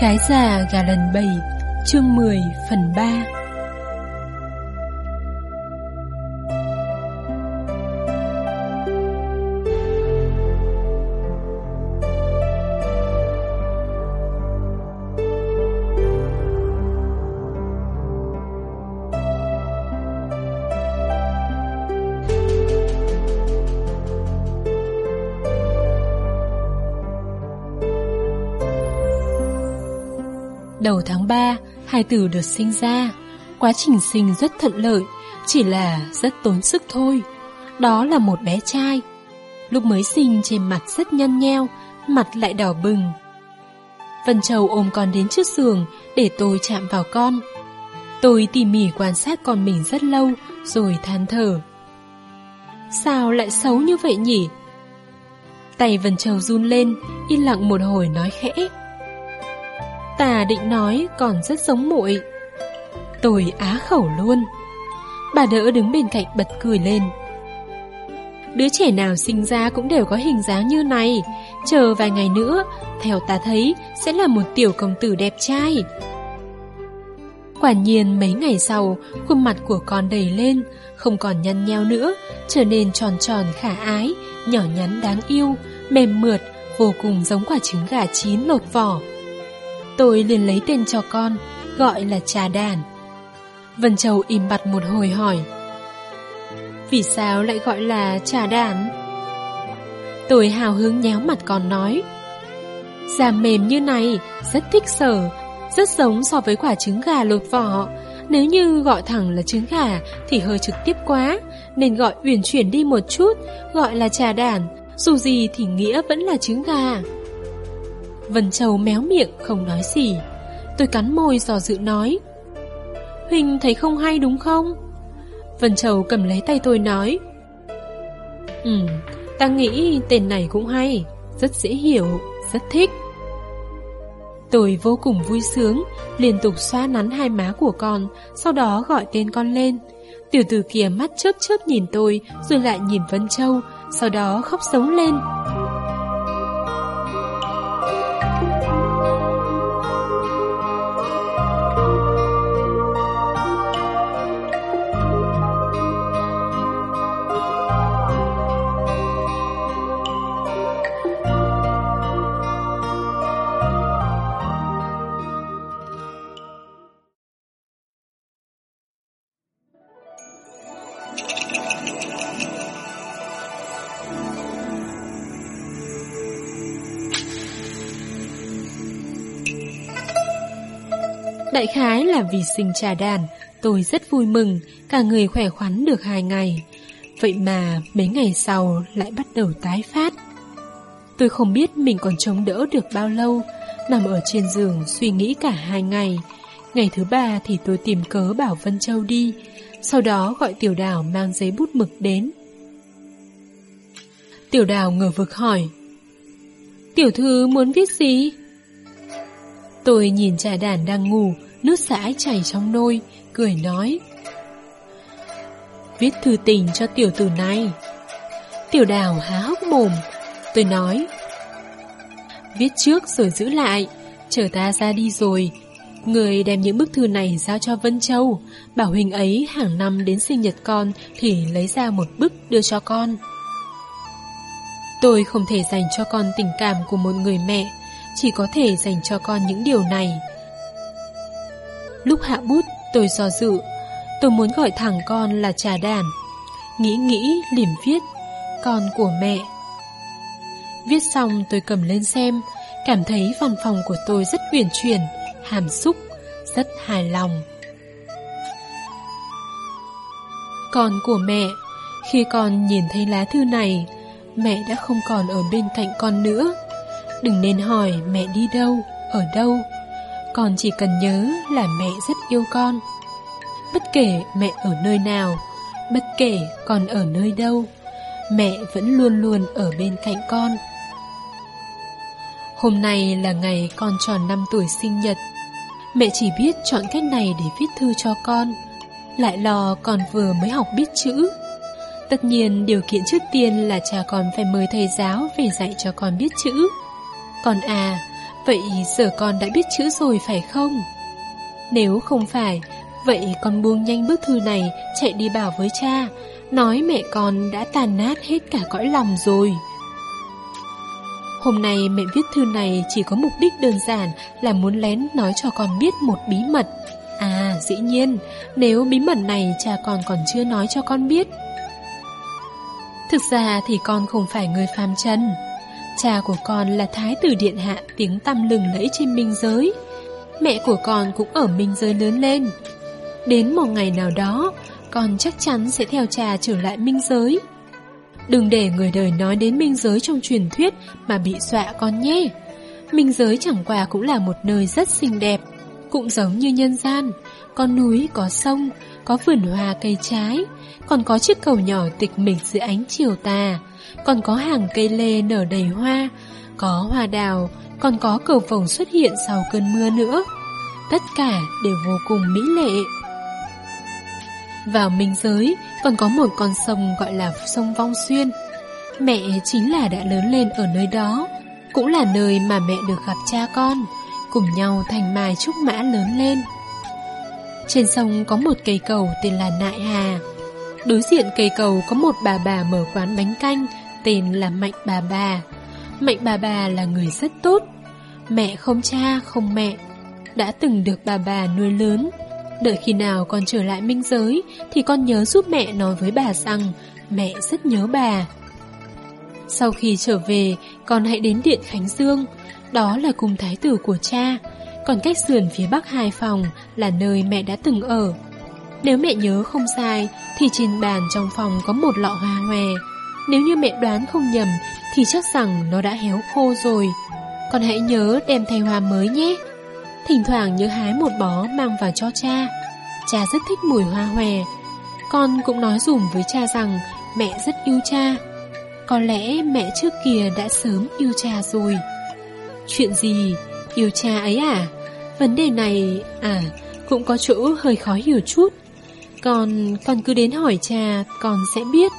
Gái già gà lần bầy Chương 10 phần 3 Đầu tháng 3, hai tử được sinh ra. Quá trình sinh rất thuận lợi, chỉ là rất tốn sức thôi. Đó là một bé trai. Lúc mới sinh trên mặt rất nhăn nheo, mặt lại đỏ bừng. Vân Châu ôm con đến trước giường để tôi chạm vào con. Tôi tỉ mỉ quan sát con mình rất lâu rồi than thở. Sao lại xấu như vậy nhỉ? Tay Vân Châu run lên, yên lặng một hồi nói khẽ. Tà định nói còn rất giống muội. Tôi á khẩu luôn. Bà đỡ đứng bên cạnh bật cười lên. Đứa trẻ nào sinh ra cũng đều có hình dáng như này, chờ vài ngày nữa, theo ta thấy sẽ là một tiểu công tử đẹp trai. Quả nhiên mấy ngày sau, khuôn mặt của con đầy lên, không còn nhăn nheo nữa, trở nên tròn tròn khả ái, nhỏ nhắn đáng yêu, mềm mượt, vô cùng giống quả trứng gà chín lột vỏ. Tôi liền lấy tên cho con, gọi là trà đàn. Vân Châu im bặt một hồi hỏi. Vì sao lại gọi là trà đàn? Tôi hào hứng nhéo mặt con nói. Da mềm như này, rất thích sở, rất giống so với quả trứng gà lột vỏ. Nếu như gọi thẳng là trứng gà thì hơi trực tiếp quá, nên gọi uyển chuyển đi một chút, gọi là trà đàn, dù gì thì nghĩa vẫn là trứng gà. Vân Châu méo miệng không nói gì. Tôi cắn môi dò dự nói Huỳnh thấy không hay đúng không? Vân Châu cầm lấy tay tôi nói Ừ, ta nghĩ tên này cũng hay Rất dễ hiểu, rất thích. Tôi vô cùng vui sướng Liên tục xoa nắn hai má của con Sau đó gọi tên con lên. Tiểu tử kia mắt chớp chớp nhìn tôi Rồi lại nhìn Vân Châu Sau đó khóc sống lên. Đại khái là vì sinh trà đàn, tôi rất vui mừng, cả người khỏe khoắn được hai ngày. Vậy mà mấy ngày sau lại bắt đầu tái phát. Tôi không biết mình còn chống đỡ được bao lâu, nằm ở trên giường suy nghĩ cả hai ngày. Ngày thứ ba thì tôi tìm cớ bảo Vân Châu đi, sau đó gọi Tiểu Đào mang giấy bút mực đến. Tiểu Đào ngờ vực hỏi, Tiểu thư muốn viết gì? Tôi nhìn trà đàn đang ngủ, nước sãi chảy trong nôi, cười nói. Viết thư tình cho tiểu tử này. Tiểu đào há hốc mồm, tôi nói. Viết trước rồi giữ lại, chờ ta ra đi rồi. Người đem những bức thư này giao cho Vân Châu, bảo huynh ấy hàng năm đến sinh nhật con thì lấy ra một bức đưa cho con. Tôi không thể dành cho con tình cảm của một người mẹ, chỉ có thể dành cho con những điều này. Lúc hạ bút, tôi do dự, tôi muốn gọi thẳng con là trà đàn. Nghĩ nghĩ, liềm viết, con của mẹ. Viết xong tôi cầm lên xem, cảm thấy văn phòng của tôi rất uyển chuyển, hàm xúc, rất hài lòng. Con của mẹ, khi con nhìn thấy lá thư này, mẹ đã không còn ở bên cạnh con nữa. Đừng nên hỏi mẹ đi đâu, ở đâu. Con chỉ cần nhớ là mẹ rất yêu con. Bất kể mẹ ở nơi nào, bất kể con ở nơi đâu, mẹ vẫn luôn luôn ở bên cạnh con. Hôm nay là ngày con tròn 5 tuổi sinh nhật. Mẹ chỉ biết chọn cách này để viết thư cho con. Lại lo con vừa mới học biết chữ. Tất nhiên điều kiện trước tiên là cha con phải mời thầy giáo về dạy cho con biết chữ. Còn à, Vậy giờ con đã biết chữ rồi phải không? Nếu không phải, vậy con buông nhanh bức thư này chạy đi bảo với cha, nói mẹ con đã tàn nát hết cả cõi lòng rồi. Hôm nay mẹ viết thư này chỉ có mục đích đơn giản là muốn lén nói cho con biết một bí mật. À, dĩ nhiên, nếu bí mật này cha con còn chưa nói cho con biết. Thực ra thì con không phải người phàm trần Cha của con là Thái tử Điện Hạ tiếng tăm lừng lẫy trên minh giới. Mẹ của con cũng ở minh giới lớn lên. Đến một ngày nào đó, con chắc chắn sẽ theo cha trở lại minh giới. Đừng để người đời nói đến minh giới trong truyền thuyết mà bị dọa con nhé. Minh giới chẳng qua cũng là một nơi rất xinh đẹp, cũng giống như nhân gian. Có núi, có sông, có vườn hoa cây trái, còn có chiếc cầu nhỏ tịch mịch dưới ánh chiều tà, còn có hàng cây lê nở đầy hoa, có hoa đào, còn có cầu vồng xuất hiện sau cơn mưa nữa. Tất cả đều vô cùng mỹ lệ. Vào minh giới còn có một con sông gọi là sông Vong Xuyên. Mẹ chính là đã lớn lên ở nơi đó, cũng là nơi mà mẹ được gặp cha con, cùng nhau thành mài trúc mã lớn lên. Trên sông có một cây cầu tên là Nại Hà. Đối diện cây cầu có một bà bà mở quán bánh canh tên là Mạnh Bà Bà. Mạnh Bà Bà là người rất tốt. Mẹ không cha, không mẹ. Đã từng được bà bà nuôi lớn. Đợi khi nào con trở lại minh giới thì con nhớ giúp mẹ nói với bà rằng mẹ rất nhớ bà. Sau khi trở về, con hãy đến Điện Khánh Dương. Đó là cung thái tử của cha. Còn cách sườn phía bắc hai phòng là nơi mẹ đã từng ở. Nếu mẹ nhớ không sai thì trên bàn trong phòng có một lọ hoa hòe. Nếu như mẹ đoán không nhầm thì chắc rằng nó đã héo khô rồi. Con hãy nhớ đem thay hoa mới nhé. Thỉnh thoảng nhớ hái một bó mang vào cho cha. Cha rất thích mùi hoa hòe. Con cũng nói dùm với cha rằng mẹ rất yêu cha. Có lẽ mẹ trước kia đã sớm yêu cha rồi. Chuyện gì? Yêu cha ấy à? Vấn đề này, à, cũng có chỗ hơi khó hiểu chút. Còn, con cứ đến hỏi cha, con sẽ biết.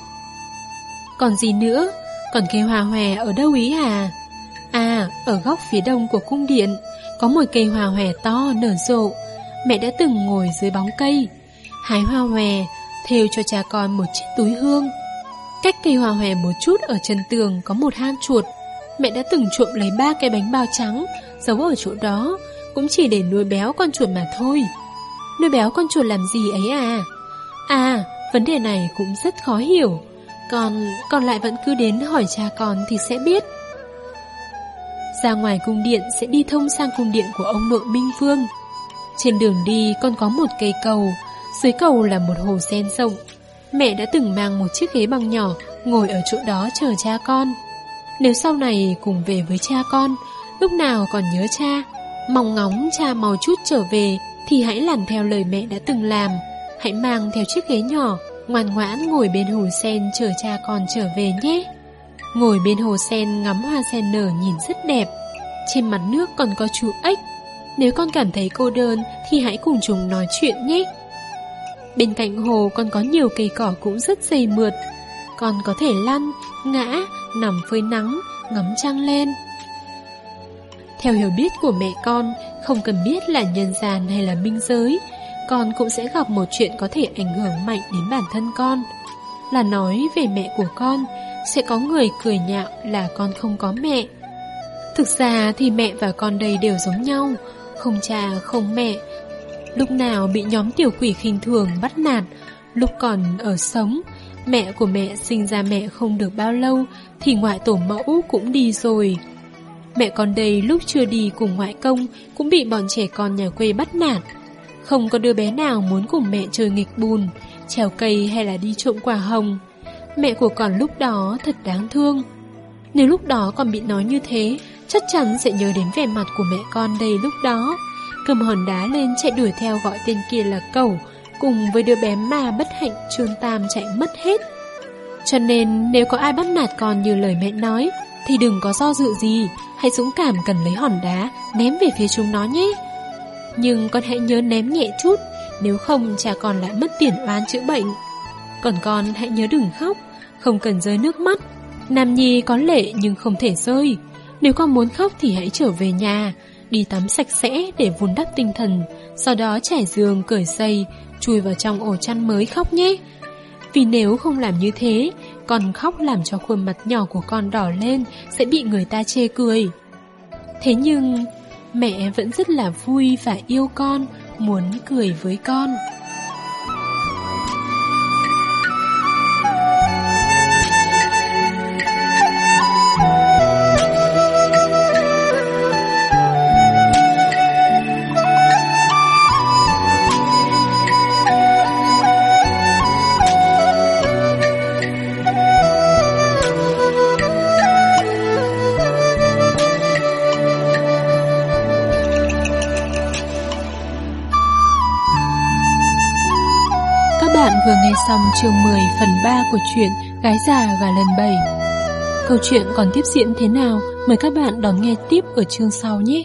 Còn gì nữa? Còn cây hoa hòe ở đâu ý à? À, ở góc phía đông của cung điện, có một cây hoa hòe to nở rộ. Mẹ đã từng ngồi dưới bóng cây, hái hoa hòe, thêu cho cha con một chiếc túi hương. Cách cây hoa hòe một chút ở chân tường có một hang chuột. Mẹ đã từng trộm lấy ba cái bánh bao trắng, giấu ở chỗ đó, cũng chỉ để nuôi béo con chuột mà thôi. Nuôi béo con chuột làm gì ấy à? À, vấn đề này cũng rất khó hiểu. Còn, còn lại vẫn cứ đến hỏi cha con thì sẽ biết. Ra ngoài cung điện sẽ đi thông sang cung điện của ông nội Minh Vương. Trên đường đi còn có một cây cầu, dưới cầu là một hồ sen rộng. Mẹ đã từng mang một chiếc ghế bằng nhỏ ngồi ở chỗ đó chờ cha con. Nếu sau này cùng về với cha con, lúc nào còn nhớ cha, mong ngóng cha mau chút trở về thì hãy làm theo lời mẹ đã từng làm. Hãy mang theo chiếc ghế nhỏ, ngoan ngoãn ngồi bên hồ sen chờ cha con trở về nhé. Ngồi bên hồ sen ngắm hoa sen nở nhìn rất đẹp. Trên mặt nước còn có chú ếch. Nếu con cảm thấy cô đơn thì hãy cùng chúng nói chuyện nhé. Bên cạnh hồ còn có nhiều cây cỏ cũng rất dày mượt. Con có thể lăn, ngã, nằm phơi nắng, ngắm trăng lên. Theo hiểu biết của mẹ con, không cần biết là nhân gian hay là minh giới, con cũng sẽ gặp một chuyện có thể ảnh hưởng mạnh đến bản thân con. Là nói về mẹ của con, sẽ có người cười nhạo là con không có mẹ. Thực ra thì mẹ và con đây đều giống nhau, không cha, không mẹ. Lúc nào bị nhóm tiểu quỷ khinh thường bắt nạt, lúc còn ở sống, mẹ của mẹ sinh ra mẹ không được bao lâu thì ngoại tổ mẫu cũng đi rồi. Mẹ con đây lúc chưa đi cùng ngoại công cũng bị bọn trẻ con nhà quê bắt nạt. Không có đứa bé nào muốn cùng mẹ chơi nghịch bùn, trèo cây hay là đi trộm quả hồng. Mẹ của con lúc đó thật đáng thương. Nếu lúc đó còn bị nói như thế, chắc chắn sẽ nhớ đến vẻ mặt của mẹ con đây lúc đó. Cầm hòn đá lên chạy đuổi theo gọi tên kia là cẩu, cùng với đứa bé mà bất hạnh trương tam chạy mất hết. Cho nên nếu có ai bắt nạt con như lời mẹ nói, thì đừng có do dự gì, hãy dũng cảm cần lấy hòn đá, ném về phía chúng nó nhé. Nhưng con hãy nhớ ném nhẹ chút, nếu không cha con lại mất tiền oán chữa bệnh. Còn con hãy nhớ đừng khóc, không cần rơi nước mắt. Nam Nhi có lệ nhưng không thể rơi. Nếu con muốn khóc thì hãy trở về nhà, đi tắm sạch sẽ để vun đắp tinh thần, sau đó trải giường, cởi dây, chui vào trong ổ chăn mới khóc nhé. Vì nếu không làm như thế, còn khóc làm cho khuôn mặt nhỏ của con đỏ lên sẽ bị người ta chê cười. Thế nhưng, mẹ vẫn rất là vui và yêu con, muốn cười với con. Vừa nghe xong chương 10 phần 3 của truyện Gái già gà lần 7. Câu chuyện còn tiếp diễn thế nào? Mời các bạn đón nghe tiếp ở chương sau nhé.